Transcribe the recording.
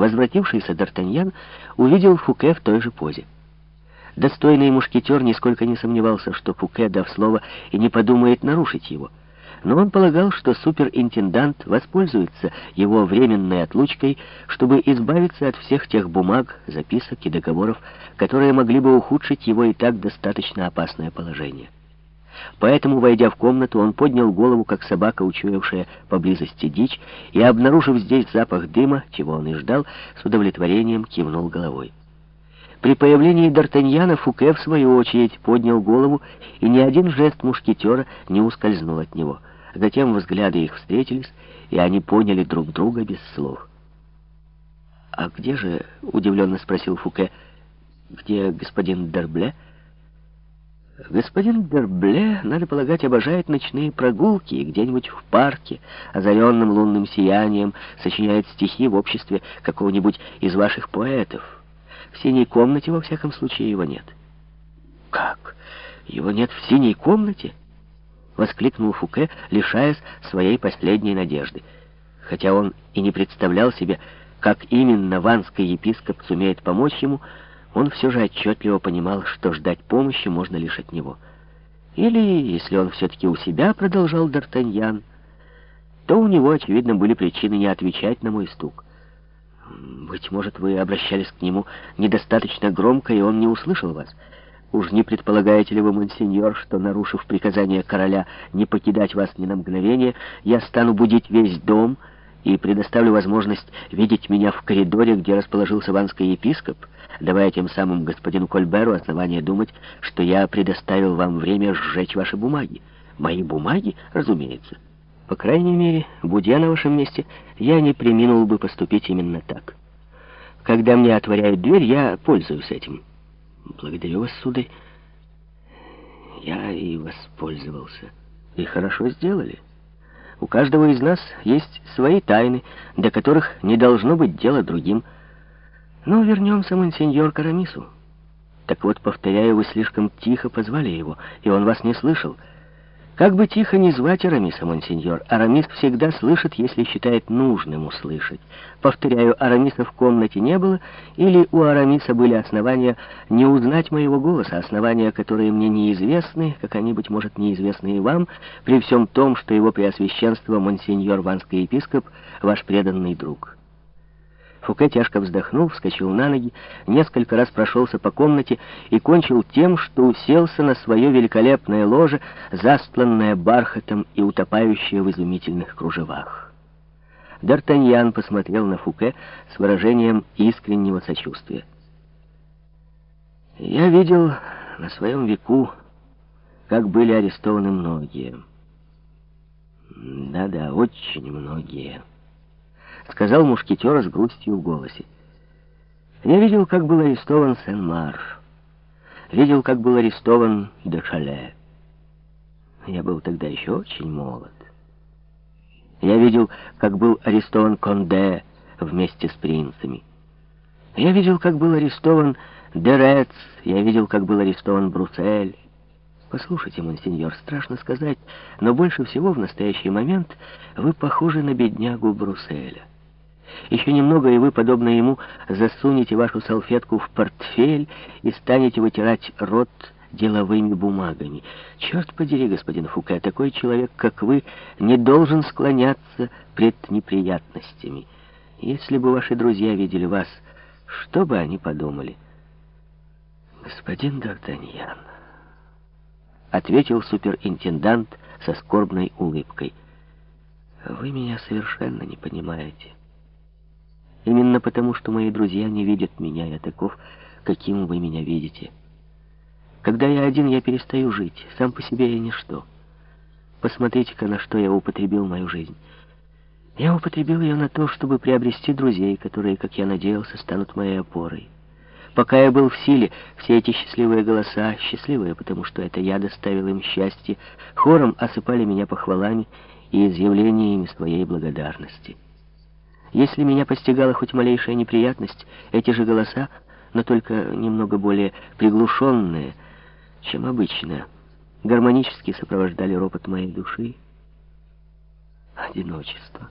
Возвратившийся Д'Артаньян увидел Фуке в той же позе. Достойный мушкетер нисколько не сомневался, что Фуке, дав слово, и не подумает нарушить его. Но он полагал, что суперинтендант воспользуется его временной отлучкой, чтобы избавиться от всех тех бумаг, записок и договоров, которые могли бы ухудшить его и так достаточно опасное положение. Поэтому, войдя в комнату, он поднял голову, как собака, учуявшая поблизости дичь, и, обнаружив здесь запах дыма, чего он и ждал, с удовлетворением кивнул головой. При появлении Д'Артаньяна Фуке, в свою очередь, поднял голову, и ни один жест мушкетера не ускользнул от него. Затем взгляды их встретились, и они поняли друг друга без слов. «А где же?» — удивленно спросил Фуке. «Где господин Дербле?» Господин Дербле, надо полагать, обожает ночные прогулки и где-нибудь в парке, озаренным лунным сиянием, сочиняет стихи в обществе какого-нибудь из ваших поэтов. В синей комнате, во всяком случае, его нет. «Как? Его нет в синей комнате?» — воскликнул Фуке, лишаясь своей последней надежды. Хотя он и не представлял себе, как именно ванский епископ сумеет помочь ему, — он все же отчетливо понимал, что ждать помощи можно лишь от него. Или, если он все-таки у себя, продолжал Д'Артаньян, то у него, очевидно, были причины не отвечать на мой стук. Быть может, вы обращались к нему недостаточно громко, и он не услышал вас. Уж не предполагаете ли вы, монсеньор, что, нарушив приказание короля не покидать вас ни на мгновение, я стану будить весь дом и предоставлю возможность видеть меня в коридоре, где расположился ванский епископ, давая тем самым господину Кольберу основание думать, что я предоставил вам время сжечь ваши бумаги. Мои бумаги, разумеется. По крайней мере, будь я на вашем месте, я не приминул бы поступить именно так. Когда мне отворяют дверь, я пользуюсь этим. Благодарю вас, сударь. Я и воспользовался. И хорошо сделали. У каждого из нас есть свои тайны, до которых не должно быть дела другим. Но вернемся, монсеньор Карамису. Так вот, повторяю, вы слишком тихо позвали его, и он вас не слышал. Как бы тихо ни звать Арамиса, монсеньор, Арамис всегда слышит, если считает нужным услышать. Повторяю, Арамиса в комнате не было, или у Арамиса были основания не узнать моего голоса, основания, которые мне неизвестны, как они, быть может, неизвестны и вам, при всем том, что его преосвященство, монсеньор Ванский епископ, ваш преданный друг». Фуке тяжко вздохнул, вскочил на ноги, несколько раз прошелся по комнате и кончил тем, что уселся на свое великолепное ложе, застланное бархатом и утопающее в изумительных кружевах. Д'Артаньян посмотрел на Фуке с выражением искреннего сочувствия. «Я видел на своем веку, как были арестованы многие. Да-да, очень многие». — сказал мушкетер с грустью в голосе. «Я видел, как был арестован Сен-Мар. Видел, как был арестован Дешале. Я был тогда еще очень молод. Я видел, как был арестован Конде вместе с принцами. Я видел, как был арестован Дерец. Я видел, как был арестован Бруссель. Послушайте, монсеньор, страшно сказать, но больше всего в настоящий момент вы похожи на беднягу Брусселя. Еще немного, и вы, подобно ему, засунете вашу салфетку в портфель и станете вытирать рот деловыми бумагами. Черт подери, господин Фуке, такой человек, как вы, не должен склоняться пред неприятностями. Если бы ваши друзья видели вас, что бы они подумали? Господин Д'Артаньян, ответил суперинтендант со скорбной улыбкой, вы меня совершенно не понимаете. Именно потому, что мои друзья не видят меня, я таков, каким вы меня видите. Когда я один, я перестаю жить. Сам по себе я ничто. Посмотрите-ка, на что я употребил мою жизнь. Я употребил ее на то, чтобы приобрести друзей, которые, как я надеялся, станут моей опорой. Пока я был в силе, все эти счастливые голоса, счастливые, потому что это я доставил им счастье, хором осыпали меня похвалами и изъявлениями своей благодарности. Если меня постигала хоть малейшая неприятность, эти же голоса, но только немного более приглушенные, чем обычно, гармонически сопровождали ропот моей души. Одиночество.